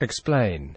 Explain.